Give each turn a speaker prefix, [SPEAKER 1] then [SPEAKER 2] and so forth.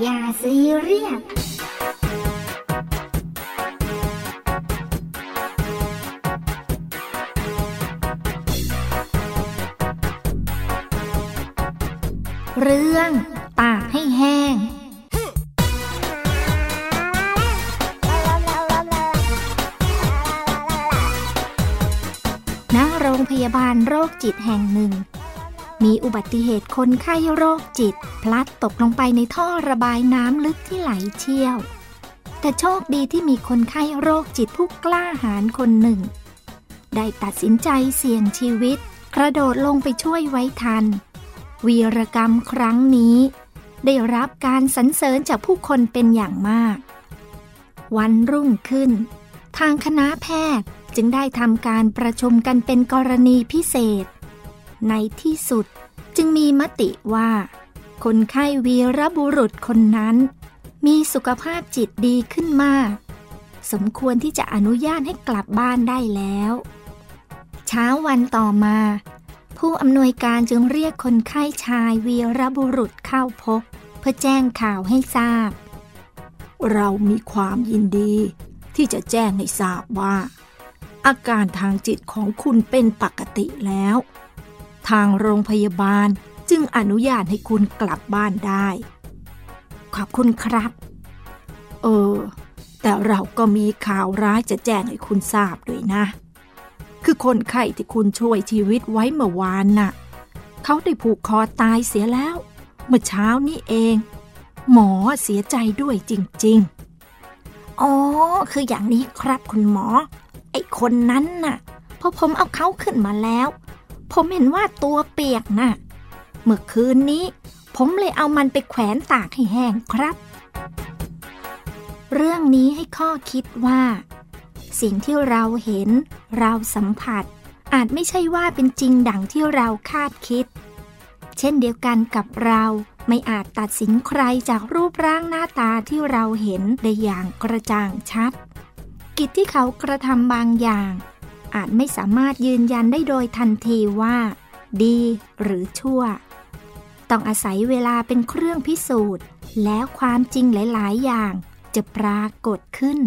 [SPEAKER 1] อย่าซีเรียสเรื่องตากให้แห้ง ณ โรงพยาบาลโรคจิตแห่งหนึ่ง มีอุบัติเหตุคนไข้โรคจิต พลัดตกลงไปในท่อระบายน้ำลึกที่ไหลเชี่ยว แต่โชคดีที่มีคนไข้โรคจิตผู้กล้าหาญคนหนึ่ง ได้ตัดสินใจเสี่ยงชีวิต กระโดดลงไปช่วยไว้ทัน วีรกรรมครั้งนี้ ได้รับการสรรเสริญจากผู้คนเป็นอย่างมาก วันรุ่งขึ้น ทางคณะแพทย์จึงได้ทำการประชุมกันเป็นกรณีพิเศษ ในที่สุด จึงมีมติว่า คนไข้วีรบุรุษคนนั้น มีสุขภาพจิตดีขึ้นมาก สมควรที่จะอนุญาตให้กลับบ้านได้แล้ว เช้าวันต่อมา ผู้อำนวยการจึงเรียกคนไข้ชายวีรบุรุษเข้าพบ เพื่อแจ้งข่าวให้ทราบ
[SPEAKER 2] เรามีความยินดีที่จะแจ้งให้ทราบว่าอาการทางจิตของคุณเป็นปกติแล้ว ทางโรงพยาบาลจึงอนุญาตให้คุณกลับบ้านได้
[SPEAKER 1] ขอบคุณครับ
[SPEAKER 2] เออ แต่เราก็มีข่าวร้ายจะแจ้งให้คุณทราบด้วยนะ คือคนไข้ที่คุณช่วยชีวิตไว้เมื่อวานน่ะ เขาได้ผูกคอตายเสียแล้ว เมื่อเช้านี้เอง หมอเสียใจด้วยจริง
[SPEAKER 1] อ๋อ คืออย่างนี้ครับคุณหมอ ไอ้คนนั้นน่ะพอผมเอาเขาขึ้นมาแล้ว ผมเห็นว่าตัวเปียกน่ะ เมื่อคืนนี้ ผมเลยเอามันไปแขวนตากให้แห้งครับ เรื่องนี้ให้ข้อคิดว่า สิ่งที่เราเห็น เราสัมผัส อาจไม่ใช่ว่าเป็นจริงดังที่เราคาดคิด เช่นเดียวกันกับเราไม่อาจตัดสินใครจากรูปร่างหน้าตาที่เราเห็นได้อย่างกระจ่างชัด กิจที่เขากระทำบางอย่าง อาจไม่สามารถยืนยันได้โดยทันทีว่า ดีหรือชั่ว ต้องอาศัยเวลาเป็นเครื่องพิสูจน์ แล้วความจริงหลาย ๆ อย่างจะปรากฏขึ้น